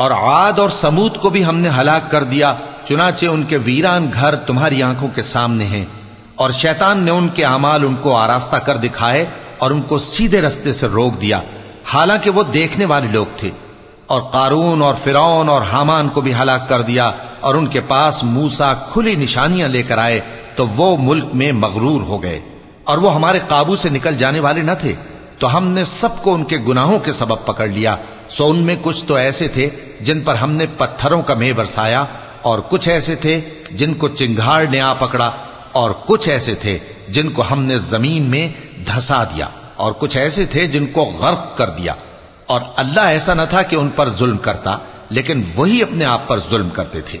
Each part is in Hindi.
और आद और समूद को भी हमने हलाक कर दिया चुनाचे उनके वीरान घर तुम्हारी आंखों के सामने हैं और शैतान ने उनके अमाल उनको आरास्ता कर दिखाए और उनको सीधे रस्ते से रोक दिया। हालाँकि वो देखने वाले लोग थे और कारून और फिरौन और हामान को भी हलाक कर दिया और उनके पास मूसा खुली निशानियाँ लेकर आए तो वो मुल्क में मगरूर हो गए। और वो हमारे काबू से निकल जाने वाले न थे तो हमने सबको उनके गुनाहों के सबब पकड़ लिया। सो उनमें कुछ तो ऐसे थे जिन पर हमने पत्थरों का मेह बरसाया और कुछ ऐसे थे जिनको चिंगाड़ ने आ पकड़ा। और कुछ ऐसे थे जिनको हमने जमीन में धसा दिया और कुछ ऐसे थे जिनको गर्क कर दिया और अल्लाह ऐसा न था कि उन पर जुल्म करता लेकिन वही अपने आप पर जुल्म करते थे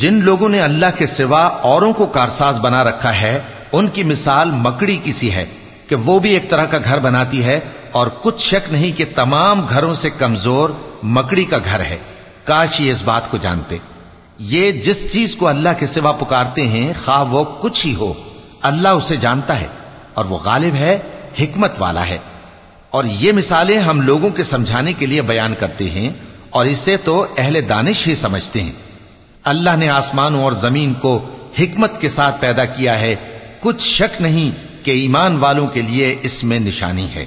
जिन लोगों ने अल्लाह के सिवा औरों को कारसाज बना रखा है उनकी मिसाल मकड़ी की सी है कि वो भी एक तरह का घर बनाती है और कुछ शक नहीं कि तमाम घरों से कमज़ोर मकड़ी का घर है। काश ये इस बात को जानते। ये जिस चीज़ को अल्लाह के सिवा पुकारते हैं, खा वो कुछ ही हो। अल्लाह उसे जानता है और वो गालिब है, हिकमत वाला है। और ये मिसालें हम लोगों के समझाने के लिए बयान करते हैं और इसे तो अहले दानिश ही समझते हैं। अल्लाह ने आसमानों और ज़मीन को हिकमत के साथ पैदा किया है। कुछ शक नहीं कि ईमान वालों के लिए इसमें निशानी है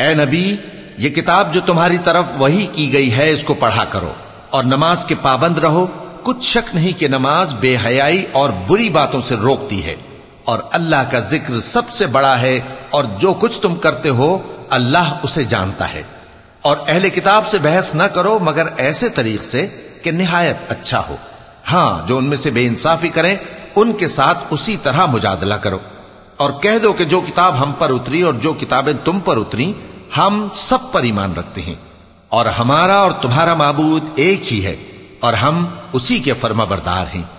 ए नबी ये किताब जो तुम्हारी तरफ वही की गई है इसको पढ़ा करो और नमाज के पाबंद रहो कुछ शक नहीं कि नमाज बेहयाई और बुरी बातों से रोकती है और अल्लाह का ज़िक्र सबसे बड़ा है और जो कुछ तुम करते हो, अल्लाह उसे जानता है। और अहले किताब से बहस न करो, मगर ऐसे तरीक से कि निहायत अच्छा हो। हाँ, जो उनमें से बेइंसाफी करें, उनके साथ उसी तरह मुजादला करो। और कह दो कि जो किताब हम पर उतरी और जो किताबें तुम पर उतरी, हम सब पर ईमान रखते हैं। और हमारा और तुम्हारा माबूद एक ही है, और हम उसी के फर्मा बरदार हैं।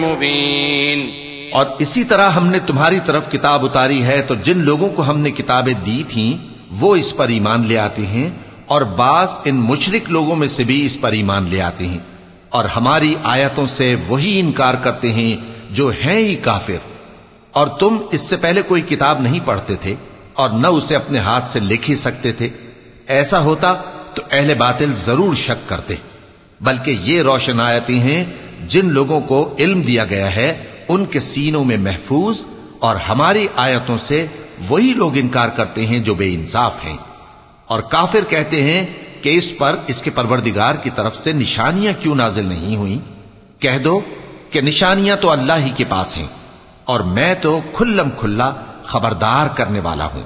मुबीन और इसी तरह हमने तुम्हारी तरफ किताब उतारी है तो जिन लोगों को हमने किताबें दी थीं वो इस पर ईमान ले आते हैं और बास इन मुशरक लोगों में से भी इस पर ईमान ले आते हैं और हमारी आयतों से वही इनकार करते हैं जो हैं ही काफिर। और तुम इससे पहले कोई किताब नहीं पढ़ते थे और न उसे अपने हाथ से लिख ही सकते थे। ऐसा होता तो अहले बातिल ज़रूर शक करते, बल्कि ये रोशन आयती हैं जिन लोगों को इल्म दिया गया है, उनके सीनों में महफूज और हमारी आयतों से वही लोग इनकार करते हैं जो बेइंसाफ हैं और काफिर कहते हैं कि इस पर इसके परवरदिगार की तरफ़ से निशानियाँ क्यों नाजिल नहीं हुई? कह दो कि निशानियाँ तो अल्लाह ही के पास हैं और मैं तो खुल्लम खुल्ला खबरदार करने वाला हूँ।